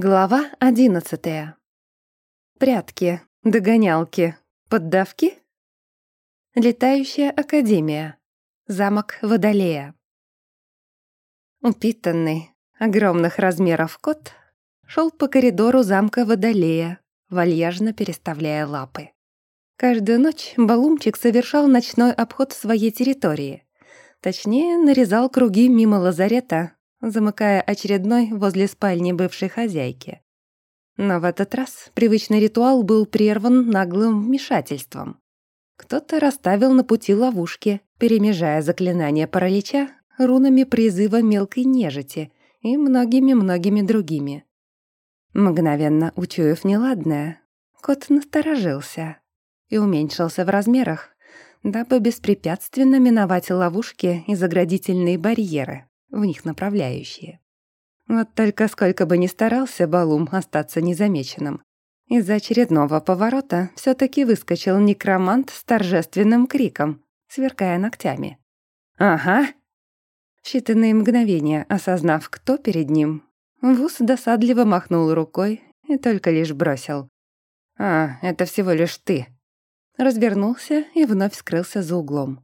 Глава одиннадцатая. Прятки, догонялки, поддавки? Летающая академия. Замок Водолея. Упитанный, огромных размеров кот шел по коридору замка Водолея, вальяжно переставляя лапы. Каждую ночь Балумчик совершал ночной обход своей территории. Точнее, нарезал круги мимо лазарета, замыкая очередной возле спальни бывшей хозяйки. Но в этот раз привычный ритуал был прерван наглым вмешательством. Кто-то расставил на пути ловушки, перемежая заклинания паралича рунами призыва мелкой нежити и многими-многими другими. Мгновенно учуяв неладное, кот насторожился и уменьшился в размерах, дабы беспрепятственно миновать ловушки и заградительные барьеры в них направляющие. Вот только сколько бы ни старался Балум остаться незамеченным, из-за очередного поворота все таки выскочил некромант с торжественным криком, сверкая ногтями. «Ага!» В считанные мгновения, осознав, кто перед ним, Вуз досадливо махнул рукой и только лишь бросил. «А, это всего лишь ты». Развернулся и вновь скрылся за углом.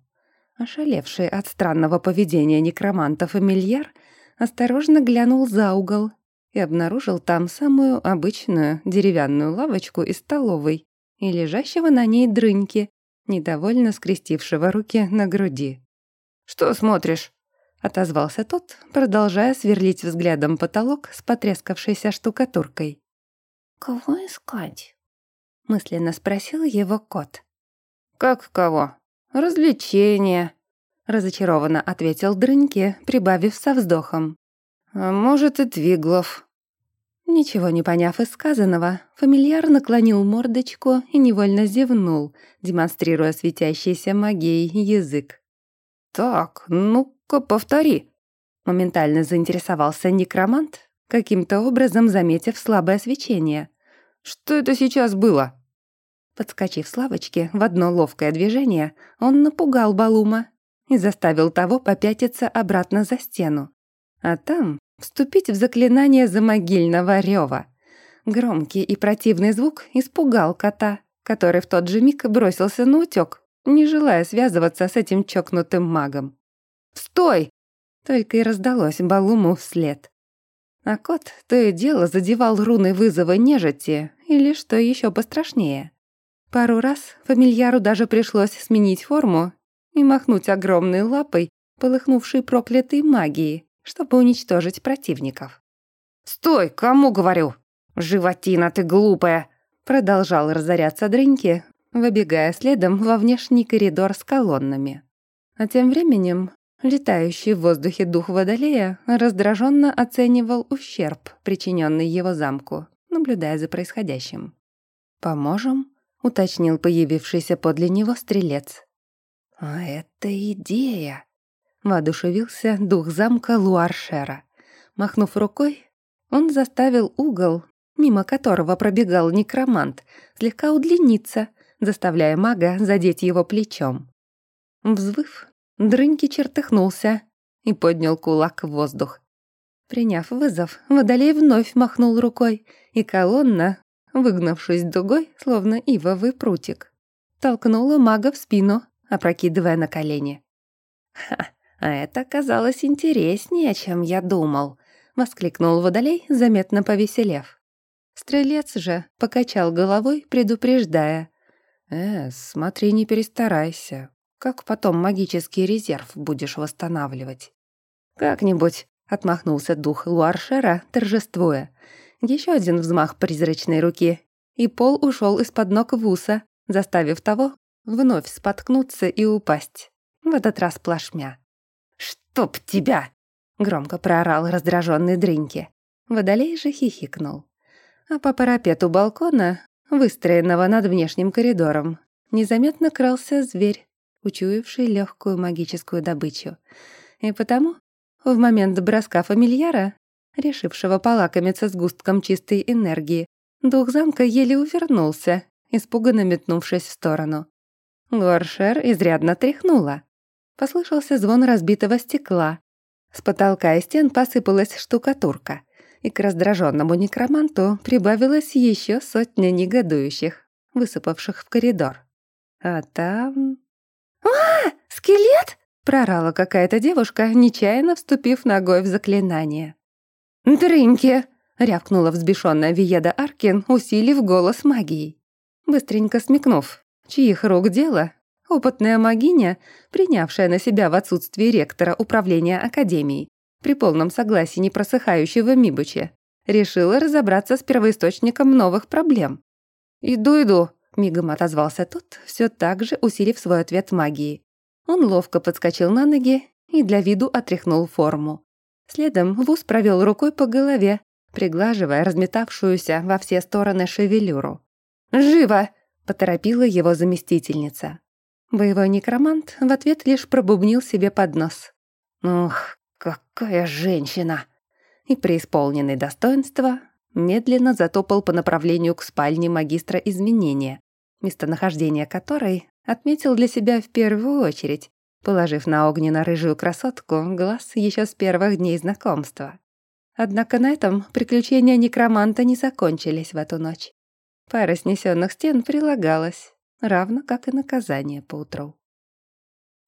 Ошалевший от странного поведения некроманта фамильяр осторожно глянул за угол и обнаружил там самую обычную деревянную лавочку из столовой и лежащего на ней дрыньки, недовольно скрестившего руки на груди. «Что смотришь?» — отозвался тот, продолжая сверлить взглядом потолок с потрескавшейся штукатуркой. «Кого искать?» — мысленно спросил его кот. «Как кого?» «Развлечения», — разочарованно ответил Дрыньки, прибавив со вздохом. «А может, и Твиглов». Ничего не поняв из сказанного, фамильяр наклонил мордочку и невольно зевнул, демонстрируя светящийся магией язык. «Так, ну-ка, повтори», — моментально заинтересовался некромант, каким-то образом заметив слабое свечение. «Что это сейчас было?» Подскочив с лавочки в одно ловкое движение, он напугал Балума и заставил того попятиться обратно за стену. А там вступить в заклинание замогильного рёва. Громкий и противный звук испугал кота, который в тот же миг бросился на утёк, не желая связываться с этим чокнутым магом. «Стой!» — только и раздалось Балуму вслед. А кот то и дело задевал руны вызова нежити, или, что ещё пострашнее, Пару раз фамильяру даже пришлось сменить форму и махнуть огромной лапой, полыхнувшей проклятой магией, чтобы уничтожить противников. «Стой, кому говорю? Животина ты глупая!» Продолжал разоряться Дрыньки, выбегая следом во внешний коридор с колоннами. А тем временем летающий в воздухе дух Водолея раздраженно оценивал ущерб, причиненный его замку, наблюдая за происходящим. «Поможем?» Уточнил появившийся подле него стрелец. «А это идея!» — воодушевился дух замка Луаршера. Махнув рукой, он заставил угол, мимо которого пробегал некромант, слегка удлиниться, заставляя мага задеть его плечом. Взвыв, Дрыньки чертыхнулся и поднял кулак в воздух. Приняв вызов, Водолей вновь махнул рукой, и колонна, выгнавшись дугой, словно ивовый прутик. Толкнула мага в спину, опрокидывая на колени. «Ха, а это оказалось интереснее, чем я думал», — воскликнул Водолей, заметно повеселев. Стрелец же покачал головой, предупреждая. «Э, смотри, не перестарайся. Как потом магический резерв будешь восстанавливать?» «Как-нибудь», — отмахнулся дух Луаршера, торжествуя. Еще один взмах призрачной руки, и пол ушел из-под ног Вуса, заставив того вновь споткнуться и упасть. В этот раз плашмя. «Чтоб тебя!» — громко проорал раздраженный Дрыньки. Водолей же хихикнул. А по парапету балкона, выстроенного над внешним коридором, незаметно крался зверь, учуявший легкую магическую добычу. И потому, в момент броска фамильяра, решившего полакомиться сгустком чистой энергии, дух замка еле увернулся, испуганно метнувшись в сторону. Луаршер изрядно тряхнула. Послышался звон разбитого стекла. С потолка и стен посыпалась штукатурка, и к раздраженному некроманту прибавилось еще сотня негодующих, высыпавших в коридор. А там... «А, скелет!» — прорала какая-то девушка, нечаянно вступив ногой в заклинание. «Дрыньки!» — рявкнула взбешенная Виеда Аркин, усилив голос магией. Быстренько смекнув, чьих рук дело, опытная магиня, принявшая на себя в отсутствие ректора управления академией, при полном согласии непросыхающего Мибучи, решила разобраться с первоисточником новых проблем. «Иду, иду», — мигом отозвался тот, все так же усилив свой ответ магией. Он ловко подскочил на ноги и для виду отряхнул форму. Следом Вуз провел рукой по голове, приглаживая разметавшуюся во все стороны шевелюру. «Живо!» — поторопила его заместительница. Боевой некромант в ответ лишь пробубнил себе под нос. «Ух, какая женщина!» И преисполненный достоинства медленно затопал по направлению к спальне магистра изменения, местонахождение которой отметил для себя в первую очередь, положив на огненно-рыжую красотку глаз еще с первых дней знакомства. Однако на этом приключения некроманта не закончились в эту ночь. Пара снесенных стен прилагалась, равно как и наказание поутру.